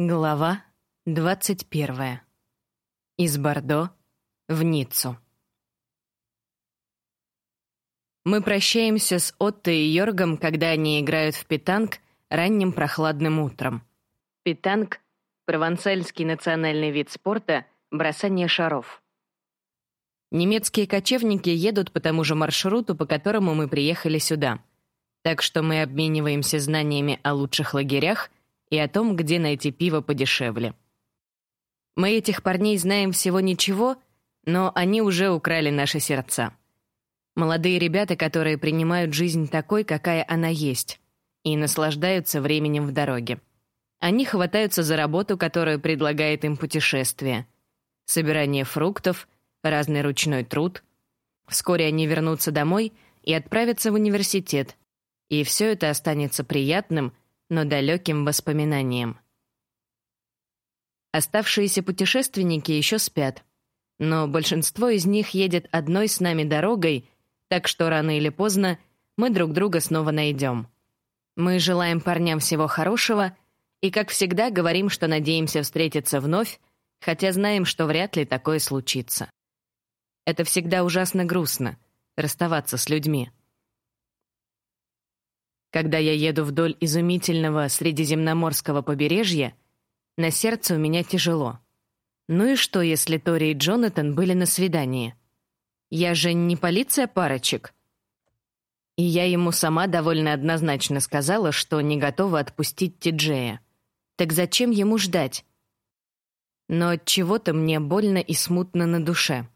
Глава 21. Из Бордо в Ниццу. Мы прощаемся с Отто и Йоргом, когда они играют в питанг ранним прохладным утром. Питанг — провансальский национальный вид спорта, бросание шаров. Немецкие кочевники едут по тому же маршруту, по которому мы приехали сюда. Так что мы обмениваемся знаниями о лучших лагерях — и о том, где найти пиво подешевле. Мы этих парней знаем всего ничего, но они уже украли наши сердца. Молодые ребята, которые принимают жизнь такой, какая она есть, и наслаждаются временем в дороге. Они хватаются за работу, которую предлагает им путешествие. Собирание фруктов, разный ручной труд. Вскоре они вернутся домой и отправятся в университет. И все это останется приятным — но далеким воспоминанием. Оставшиеся путешественники еще спят, но большинство из них едет одной с нами дорогой, так что рано или поздно мы друг друга снова найдем. Мы желаем парням всего хорошего и, как всегда, говорим, что надеемся встретиться вновь, хотя знаем, что вряд ли такое случится. Это всегда ужасно грустно — расставаться с людьми. Когда я еду вдоль изумительного средиземноморского побережья, на сердце у меня тяжело. Ну и что, если Тори и Джонатан были на свидании? Я же не полиция парочек. И я ему сама довольно однозначно сказала, что не готова отпустить Тиджея. Так зачем ему ждать? Но от чего-то мне больно и смутно на душе.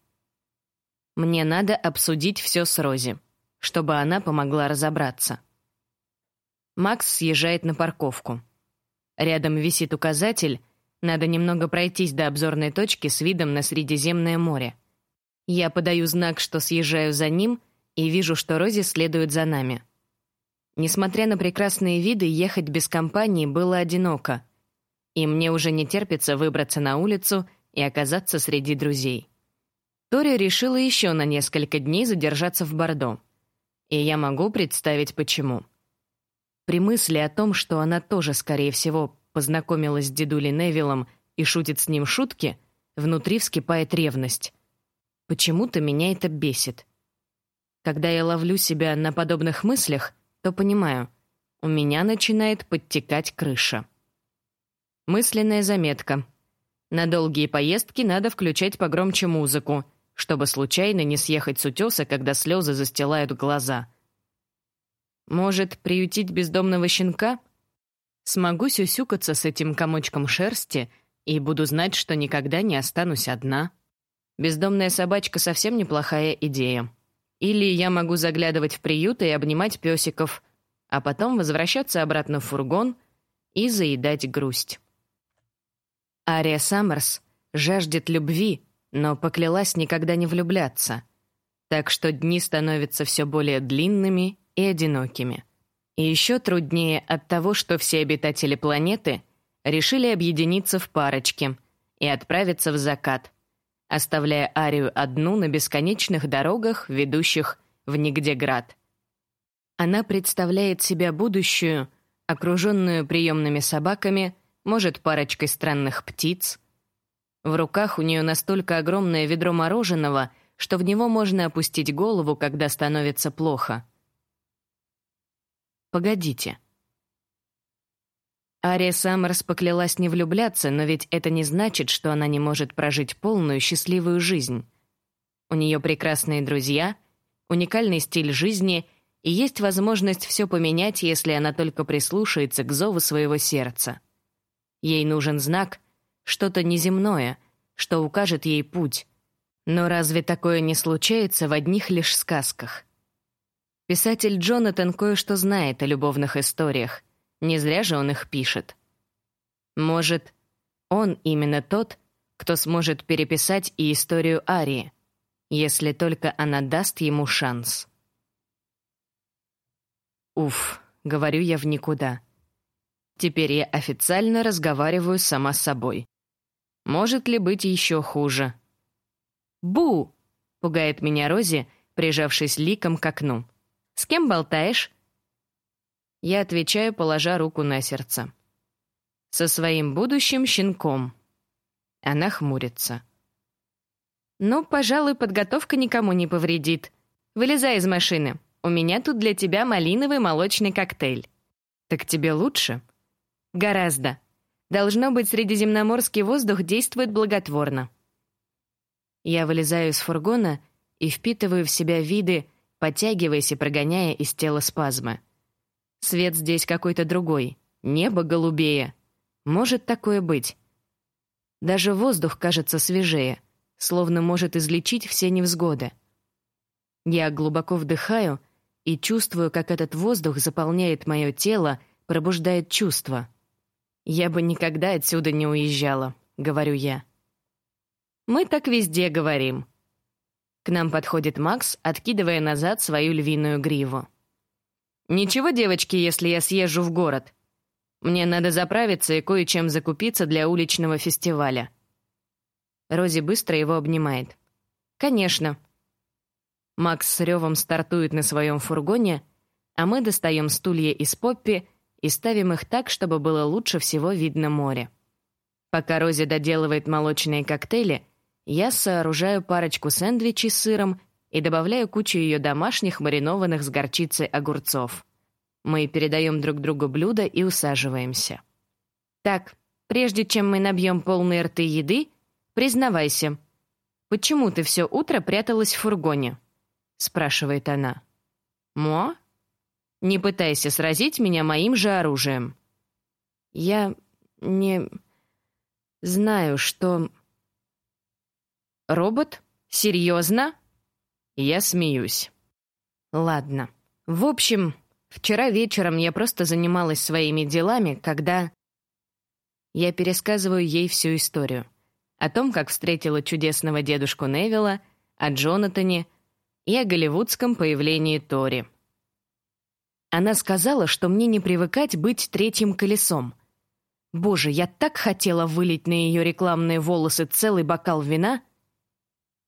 Мне надо обсудить все с Рози, чтобы она помогла разобраться. Макс съезжает на парковку. Рядом висит указатель, надо немного пройтись до обзорной точки с видом на Средиземное море. Я подаю знак, что съезжаю за ним, и вижу, что Рози следует за нами. Несмотря на прекрасные виды, ехать без компании было одиноко, и мне уже не терпится выбраться на улицу и оказаться среди друзей. Тори решила еще на несколько дней задержаться в Бордо. И я могу представить, почему. При мысли о том, что она тоже, скорее всего, познакомилась с дедулей Невиллом и шутит с ним шутки, внутри вскипает ревность. Почему-то меня это бесит. Когда я ловлю себя на подобных мыслях, то понимаю, у меня начинает подтекать крыша. Мысленная заметка. На долгие поездки надо включать погромче музыку, чтобы случайно не съехать с утеса, когда слезы застилают глаза — может, приютить бездомного щенка? Смогу сюсюкаться с этим комочком шерсти и буду знать, что никогда не останусь одна. Бездомная собачка совсем неплохая идея. Или я могу заглядывать в приюты и обнимать песиков, а потом возвращаться обратно в фургон и заедать грусть. Ария Саммерс жаждет любви, но поклялась никогда не влюбляться. Так что дни становятся все более длинными и одинокими. И еще труднее от того, что все обитатели планеты решили объединиться в парочки и отправиться в закат, оставляя Арию одну на бесконечных дорогах, ведущих в Нигдеград. Она представляет себя будущую, окруженную приемными собаками, может, парочкой странных птиц. В руках у нее настолько огромное ведро мороженого, что в него можно опустить голову, когда становится плохо — Погодите. Ария Саммерс поклялась не влюбляться, но ведь это не значит, что она не может прожить полную счастливую жизнь. У нее прекрасные друзья, уникальный стиль жизни и есть возможность все поменять, если она только прислушается к зову своего сердца. Ей нужен знак, что-то неземное, что укажет ей путь. Но разве такое не случается в одних лишь сказках? Писатель Джонатан кое-что знает о любовных историях. Не зря же он их пишет. Может, он именно тот, кто сможет переписать и историю Арии, если только она даст ему шанс. Уф, говорю я в никуда. Теперь я официально разговариваю сама с собой. Может ли быть еще хуже? «Бу!» — пугает меня Рози, прижавшись ликом к окну. С кем болтаешь?» Я отвечаю, положа руку на сердце. Со своим будущим щенком. Она хмурится. Ну, пожалуй, подготовка никому не повредит. Вылезай из машины. У меня тут для тебя малиновый молочный коктейль. Так тебе лучше? Гораздо. Должно быть, средиземноморский воздух действует благотворно. Я вылезаю из фургона и впитываю в себя виды, подтягиваясь и прогоняя из тела спазмы. Свет здесь какой-то другой, небо голубее. Может такое быть. Даже воздух кажется свежее, словно может излечить все невзгоды. Я глубоко вдыхаю и чувствую, как этот воздух заполняет мое тело, пробуждает чувства. «Я бы никогда отсюда не уезжала», — говорю я. «Мы так везде говорим». К нам подходит Макс, откидывая назад свою львиную гриву. «Ничего, девочки, если я съезжу в город. Мне надо заправиться и кое-чем закупиться для уличного фестиваля». Рози быстро его обнимает. «Конечно». Макс с ревом стартует на своем фургоне, а мы достаем стулья из Поппи и ставим их так, чтобы было лучше всего видно море. Пока Рози доделывает молочные коктейли, я сооружаю парочку сэндвичей с сыром и добавляю кучу ее домашних маринованных с горчицей огурцов. Мы передаем друг другу блюда и усаживаемся. Так, прежде чем мы набьем полные рты еды, признавайся, почему ты все утро пряталась в фургоне? спрашивает она. Мо? Не пытайся сразить меня моим же оружием. Я не знаю, что... Робот? Серьезно? Я смеюсь. Ладно. В общем, вчера вечером я просто занималась своими делами, когда... Я пересказываю ей всю историю. О том, как встретила чудесного дедушку Невилла, о Джонатане и о голливудском появлении Тори. Она сказала, что мне не привыкать быть третьим колесом. Боже, я так хотела вылить на ее рекламные волосы целый бокал вина.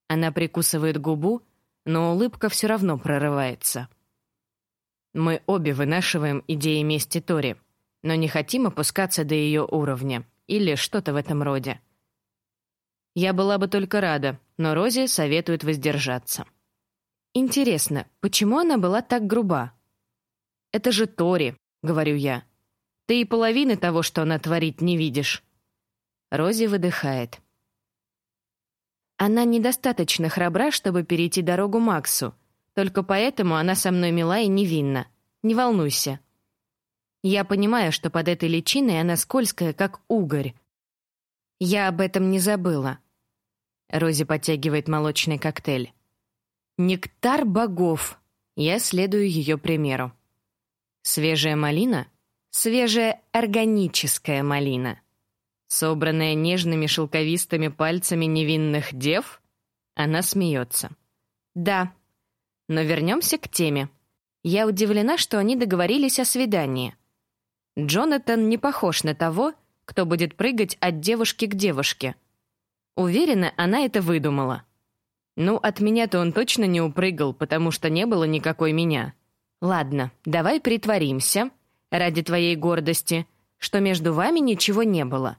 Она прикусывает губу, но улыбка все равно прорывается. Мы обе вынашиваем идеи мести Тори, но не хотим опускаться до ее уровня или что-то в этом роде. Я была бы только рада, но Рози советует воздержаться. Интересно, почему она была так груба? Это же Тори, говорю я. Ты и половины того, что она творит, не видишь. Рози выдыхает. Она недостаточно храбра, чтобы перейти дорогу Максу. Только поэтому она со мной мила и невинна. Не волнуйся. Я понимаю, что под этой личиной она скользкая, как угорь. Я об этом не забыла. Рози подтягивает молочный коктейль. Нектар богов. Я следую ее примеру. Свежая малина — свежая органическая малина. Собранная нежными шелковистыми пальцами невинных дев, она смеется. Да, но вернемся к теме. Я удивлена, что они договорились о свидании. Джонатан не похож на того, кто будет прыгать от девушки к девушке. Уверена, она это выдумала. Ну, от меня-то он точно не упрыгал, потому что не было никакой меня. Ладно, давай притворимся, ради твоей гордости, что между вами ничего не было.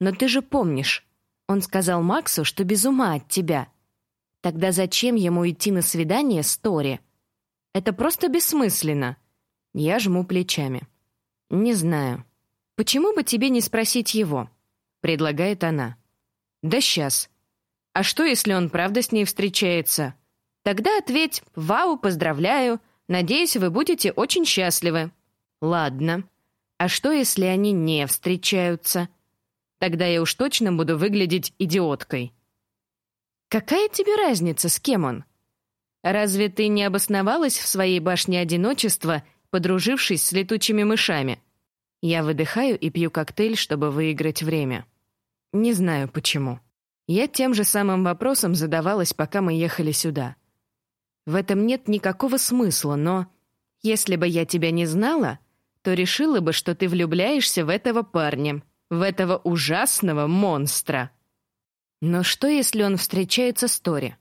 Но ты же помнишь, он сказал Максу, что без ума от тебя. Тогда зачем ему идти на свидание с Тори? Это просто бессмысленно. Я жму плечами. Не знаю. Почему бы тебе не спросить его? предлагает она. Да сейчас. А что, если он правда с ней встречается? Тогда ответь: "Вау, поздравляю, Надеюсь, вы будете очень счастливы. Ладно. А что, если они не встречаются? Тогда я уж точно буду выглядеть идиоткой. Какая тебе разница, с кем он? Разве ты не обосновалась в своей башне одиночества, подружившись с летучими мышами? Я выдыхаю и пью коктейль, чтобы выиграть время. Не знаю почему. Я тем же самым вопросом задавалась, пока мы ехали сюда. В этом нет никакого смысла, но если бы я тебя не знала, то решила бы, что ты влюбляешься в этого парня, в этого ужасного монстра. Но что, если он встречается с Тори?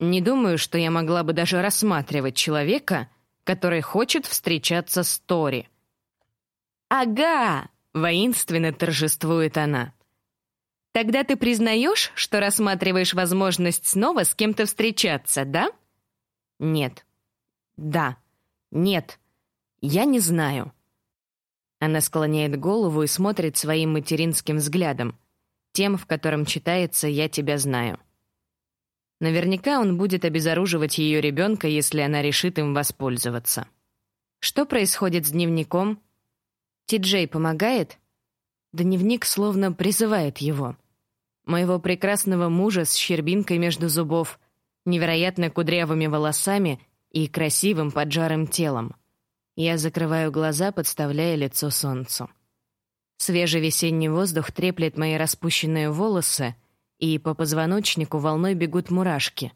Не думаю, что я могла бы даже рассматривать человека, который хочет встречаться с Тори. «Ага!» — воинственно торжествует она. Тогда ты признаешь, что рассматриваешь возможность снова с кем-то встречаться, да? Нет. Да. Нет. Я не знаю. Она склоняет голову и смотрит своим материнским взглядом, тем, в котором читается «Я тебя знаю». Наверняка он будет обезоруживать ее ребенка, если она решит им воспользоваться. Что происходит с дневником? Ти-Джей помогает? Дневник словно призывает его. Моего прекрасного мужа с щербинкой между зубов, невероятно кудрявыми волосами и красивым поджарым телом. Я закрываю глаза, подставляя лицо солнцу. Свежий весенний воздух треплет мои распущенные волосы — и по позвоночнику волной бегут мурашки,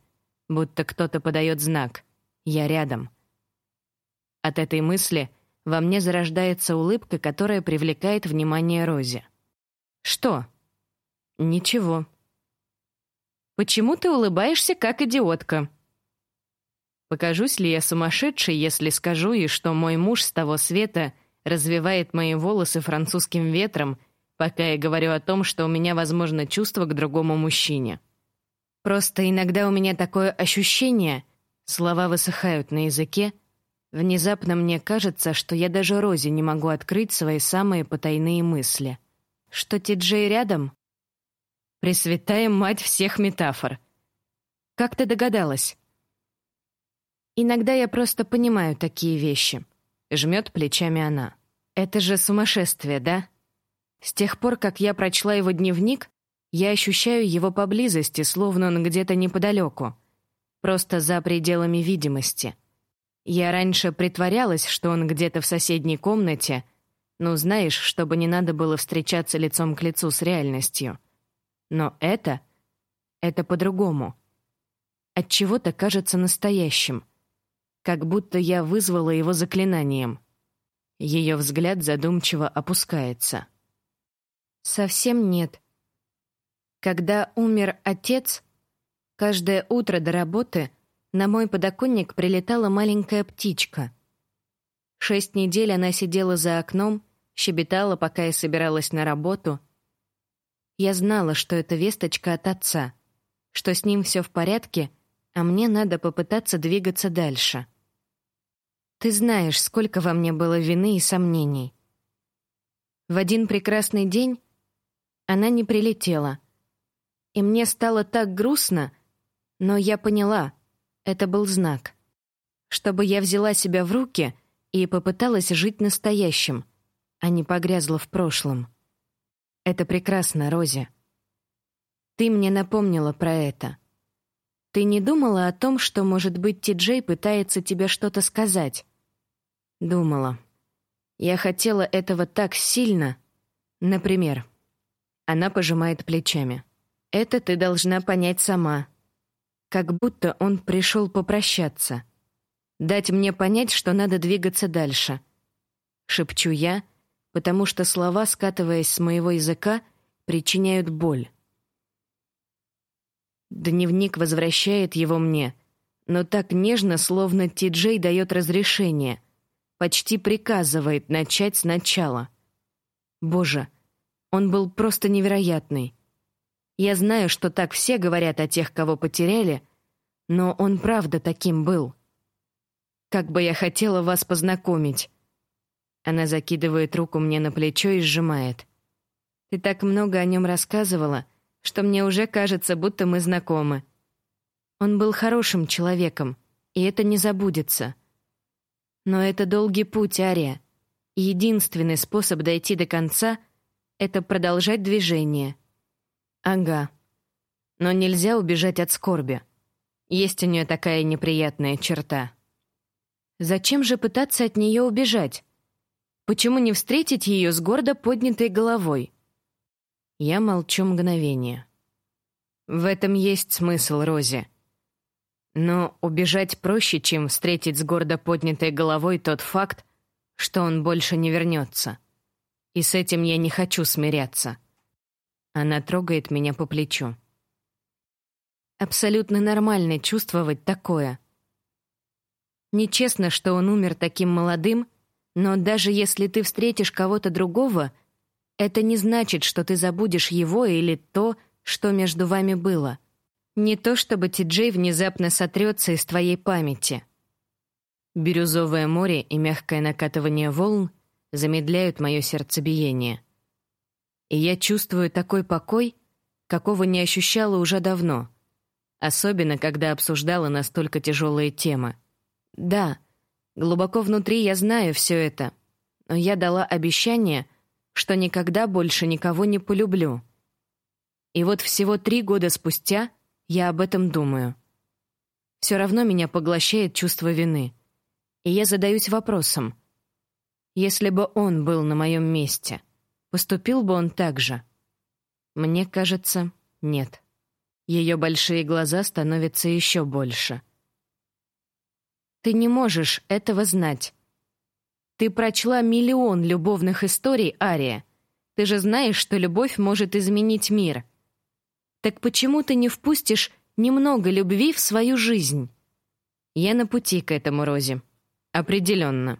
будто кто-то подает знак «Я рядом». От этой мысли во мне зарождается улыбка, которая привлекает внимание Рози. «Что?» «Ничего». «Почему ты улыбаешься, как идиотка?» Покажусь ли я сумасшедшей, если скажу ей, что мой муж с того света развивает мои волосы французским ветром — пока я говорю о том, что у меня, возможно, чувство к другому мужчине. Просто иногда у меня такое ощущение, слова высыхают на языке, внезапно мне кажется, что я даже Розе не могу открыть свои самые потайные мысли. Что Ти-Джей рядом? Пресвятая мать всех метафор. Как ты догадалась? Иногда я просто понимаю такие вещи. Жмет плечами она. Это же сумасшествие, да? С тех пор, как я прочла его дневник, я ощущаю его поблизости, словно он где-то неподалеку, просто за пределами видимости. Я раньше притворялась, что он где-то в соседней комнате, ну, знаешь, чтобы не надо было встречаться лицом к лицу с реальностью. Но это... это по-другому. От чего то кажется настоящим. Как будто я вызвала его заклинанием. Ее взгляд задумчиво опускается. Совсем нет. Когда умер отец, каждое утро до работы на мой подоконник прилетала маленькая птичка. Шесть недель она сидела за окном, щебетала, пока я собиралась на работу. Я знала, что это весточка от отца, что с ним все в порядке, а мне надо попытаться двигаться дальше. Ты знаешь, сколько во мне было вины и сомнений. В один прекрасный день она не прилетела. И мне стало так грустно, но я поняла, это был знак. Чтобы я взяла себя в руки и попыталась жить настоящим, а не погрязла в прошлом. Это прекрасно, Рози. Ты мне напомнила про это. Ты не думала о том, что, может быть, Ти-Джей пытается тебе что-то сказать? Думала. Я хотела этого так сильно. Например, она пожимает плечами. «Это ты должна понять сама. Как будто он пришел попрощаться. Дать мне понять, что надо двигаться дальше». Шепчу я, потому что слова, скатываясь с моего языка, причиняют боль. Дневник возвращает его мне, но так нежно, словно Ти-Джей дает разрешение, почти приказывает начать сначала. Боже, — он был просто невероятный. Я знаю, что так все говорят о тех, кого потеряли, но он правда таким был. Как бы я хотела вас познакомить. Она закидывает руку мне на плечо и сжимает. Ты так много о нем рассказывала, что мне уже кажется, будто мы знакомы. Он был хорошим человеком, и это не забудется. Но это долгий путь, Ария. Единственный способ дойти до конца — это продолжать движение. Ага. Но нельзя убежать от скорби. Есть у нее такая неприятная черта. Зачем же пытаться от нее убежать? Почему не встретить ее с гордо поднятой головой? Я молчу мгновение. В этом есть смысл, Рози. Но убежать проще, чем встретить с гордо поднятой головой тот факт, что он больше не вернется. И с этим я не хочу смиряться. Она трогает меня по плечу. Абсолютно нормально чувствовать такое. Нечестно, что он умер таким молодым, но даже если ты встретишь кого-то другого, это не значит, что ты забудешь его или то, что между вами было. Не то, чтобы Ти-Джей внезапно сотрется из твоей памяти. Бирюзовое море и мягкое накатывание волн замедляют мое сердцебиение. И я чувствую такой покой, какого не ощущала уже давно, особенно когда обсуждала настолько тяжелые темы. Да, глубоко внутри я знаю все это, но я дала обещание, что никогда больше никого не полюблю. И вот всего три года спустя я об этом думаю. Все равно меня поглощает чувство вины. И я задаюсь вопросом. Если бы он был на моем месте, поступил бы он так же? Мне кажется, нет. Ее большие глаза становятся еще больше. Ты не можешь этого знать. Ты прочла миллион любовных историй, Ария. Ты же знаешь, что любовь может изменить мир. Так почему ты не впустишь немного любви в свою жизнь? Я на пути к этому, Рози. Определенно.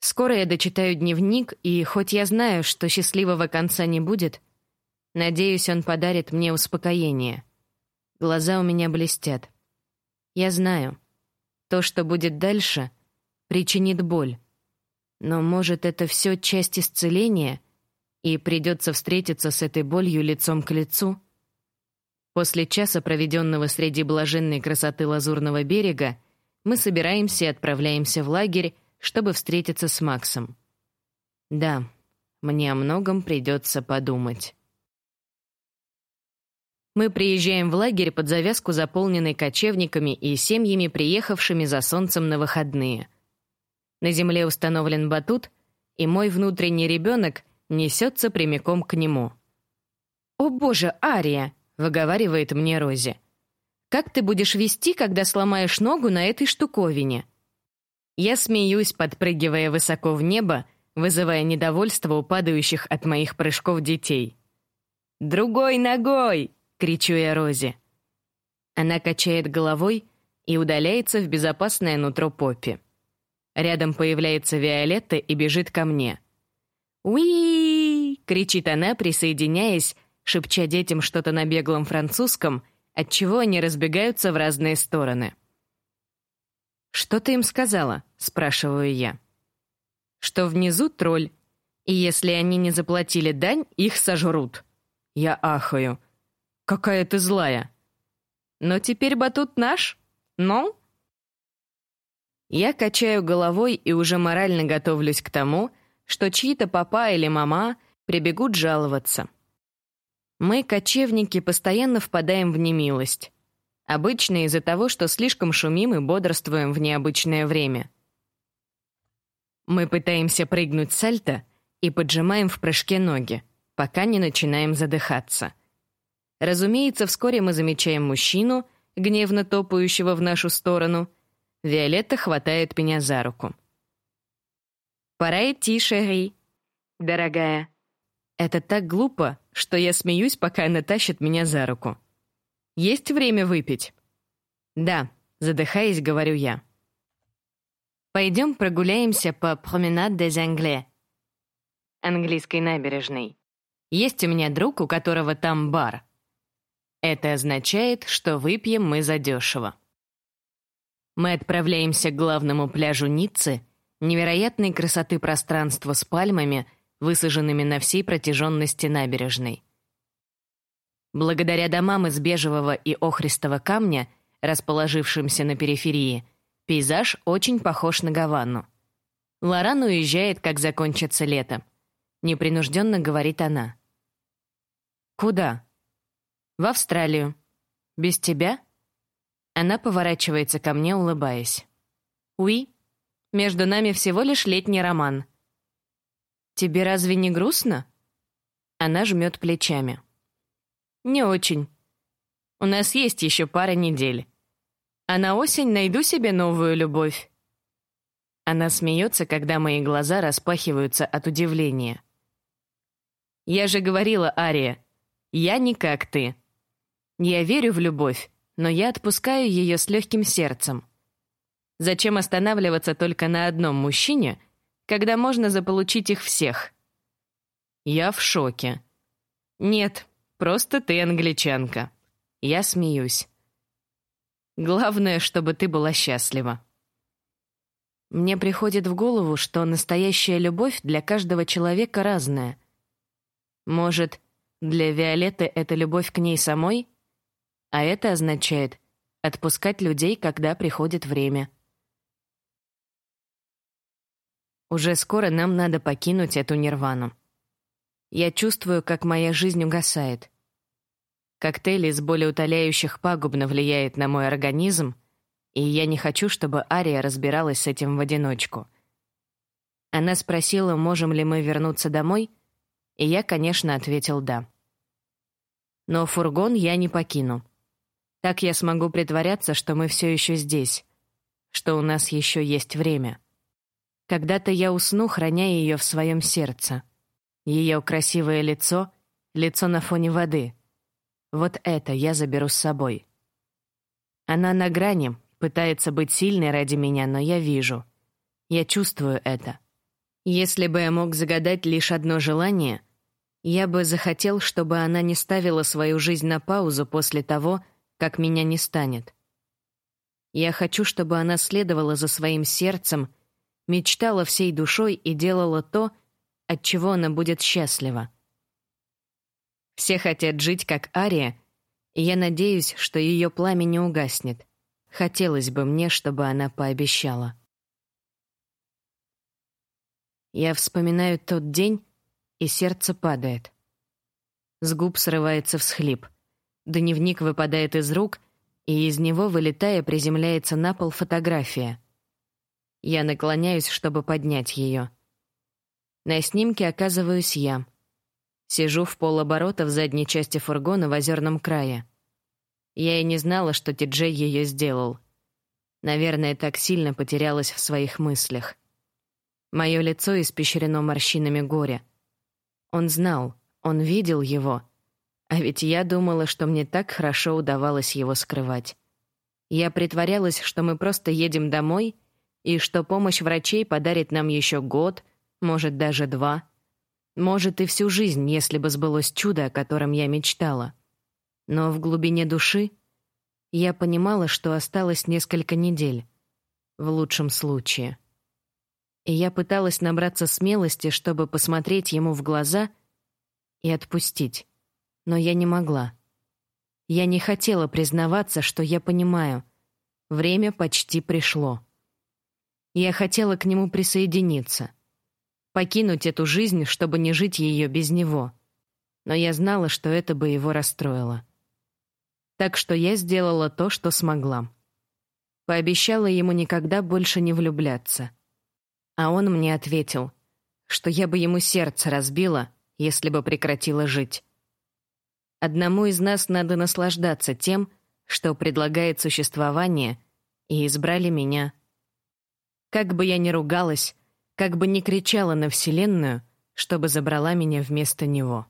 Скоро я дочитаю дневник, и хоть я знаю, что счастливого конца не будет, надеюсь, он подарит мне успокоение. Глаза у меня блестят. Я знаю, то, что будет дальше, причинит боль. Но, может, это все часть исцеления, и придется встретиться с этой болью лицом к лицу? После часа, проведенного среди блаженной красоты Лазурного берега, мы собираемся и отправляемся в лагерь, чтобы встретиться с Максом. Да, мне о многом придется подумать. Мы приезжаем в лагерь под завязку, заполненный кочевниками и семьями, приехавшими за солнцем на выходные. На земле установлен батут, и мой внутренний ребенок несется прямиком к нему. «О боже, Ария!» — выговаривает мне Рози. «Как ты будешь вести, когда сломаешь ногу на этой штуковине?» Я смеюсь, подпрыгивая высоко в небо, вызывая недовольство у падающих от моих прыжков детей. «Другой ногой!» — кричу я Розе. Она качает головой и удаляется в безопасное нутро Поппи. Рядом появляется Виолетта и бежит ко мне. «Уи!» — кричит она, присоединяясь, шепча детям что-то на беглом французском, отчего они разбегаются в разные стороны. «Что ты им сказала?» — спрашиваю я. «Что внизу тролль, и если они не заплатили дань, их сожрут». Я ахаю. «Какая ты злая!» «Но теперь батут наш? Ну?» Я качаю головой и уже морально готовлюсь к тому, что чьи-то папа или мама прибегут жаловаться. Мы, кочевники, постоянно впадаем в немилость. Обычно из-за того, что слишком шумим и бодрствуем в необычное время. Мы пытаемся прыгнуть сальто и поджимаем в прыжке ноги, пока не начинаем задыхаться. Разумеется, вскоре мы замечаем мужчину, гневно топающего в нашу сторону. Виолетта хватает меня за руку. «Пора идти, Шерри, дорогая». Это так глупо, что я смеюсь, пока она тащит меня за руку. Есть время выпить?» «Да», — задыхаясь, говорю я. «Пойдем прогуляемся по Promenade des Anglais» английской набережной. Есть у меня друг, у которого там бар. Это означает, что выпьем мы задешево. Мы отправляемся к главному пляжу Ниццы, невероятной красоты пространства с пальмами, высаженными на всей протяженности набережной. Благодаря домам из бежевого и охристого камня, расположившимся на периферии, пейзаж очень похож на Гавану. Лоран уезжает, как закончится лето. Непринужденно говорит она. «Куда?» «В Австралию. Без тебя?» Она поворачивается ко мне, улыбаясь. «Уи, между нами всего лишь летний роман». «Тебе разве не грустно?» Она жмет плечами. Не очень. У нас есть еще пара недель. А на осень найду себе новую любовь. Она смеется, когда мои глаза распахиваются от удивления. Я же говорила, Ария, я не как ты. Я верю в любовь, но я отпускаю ее с легким сердцем. Зачем останавливаться только на одном мужчине, когда можно заполучить их всех? Я в шоке. Нет, просто ты англичанка. Я смеюсь. Главное, чтобы ты была счастлива. Мне приходит в голову, что настоящая любовь для каждого человека разная. Может, для Виолетты это любовь к ней самой? А это означает отпускать людей, когда приходит время. Уже скоро нам надо покинуть эту нирвану. Я чувствую, как моя жизнь угасает. Коктейль из болеутоляющих пагубно влияет на мой организм, и я не хочу, чтобы Ария разбиралась с этим в одиночку. Она спросила, можем ли мы вернуться домой, и я, конечно, ответил «да». Но фургон я не покину. Так я смогу притворяться, что мы все еще здесь, что у нас еще есть время. Когда-то я усну, храня ее в своем сердце. Ее красивое лицо, лицо на фоне воды. Вот это я заберу с собой. Она на грани, пытается быть сильной ради меня, но я вижу. Я чувствую это. Если бы я мог загадать лишь одно желание, я бы захотел, чтобы она не ставила свою жизнь на паузу после того, как меня не станет. Я хочу, чтобы она следовала за своим сердцем мечтала всей душой и делала то, от чего она будет счастлива. Все хотят жить как Ария, и я надеюсь, что ее пламя не угаснет. Хотелось бы мне, чтобы она пообещала. Я вспоминаю тот день, и сердце падает. С губ срывается всхлип. Дневник выпадает из рук, и из него, вылетая, приземляется на пол фотография — я наклоняюсь, чтобы поднять ее. На снимке оказываюсь я. Сижу в полоборота в задней части фургона в озерном крае. Я и не знала, что Ти-Джей ее сделал. Наверное, так сильно потерялась в своих мыслях. Мое лицо испещрено морщинами горя. Он знал, он видел его. А ведь я думала, что мне так хорошо удавалось его скрывать. Я притворялась, что мы просто едем домой — и что помощь врачей подарит нам еще год, может, даже два, может, и всю жизнь, если бы сбылось чудо, о котором я мечтала. Но в глубине души я понимала, что осталось несколько недель, в лучшем случае. И я пыталась набраться смелости, чтобы посмотреть ему в глаза и отпустить, но я не могла. Я не хотела признаваться, что я понимаю, время почти пришло. Я хотела к нему присоединиться. Покинуть эту жизнь, чтобы не жить ее без него. Но я знала, что это бы его расстроило. Так что я сделала то, что смогла. Пообещала ему никогда больше не влюбляться. А он мне ответил, что я бы ему сердце разбила, если бы прекратила жить. Одному из нас надо наслаждаться тем, что предлагает существование, и избрали меня — как бы я ни ругалась, как бы ни кричала на Вселенную, чтобы забрала меня вместо него.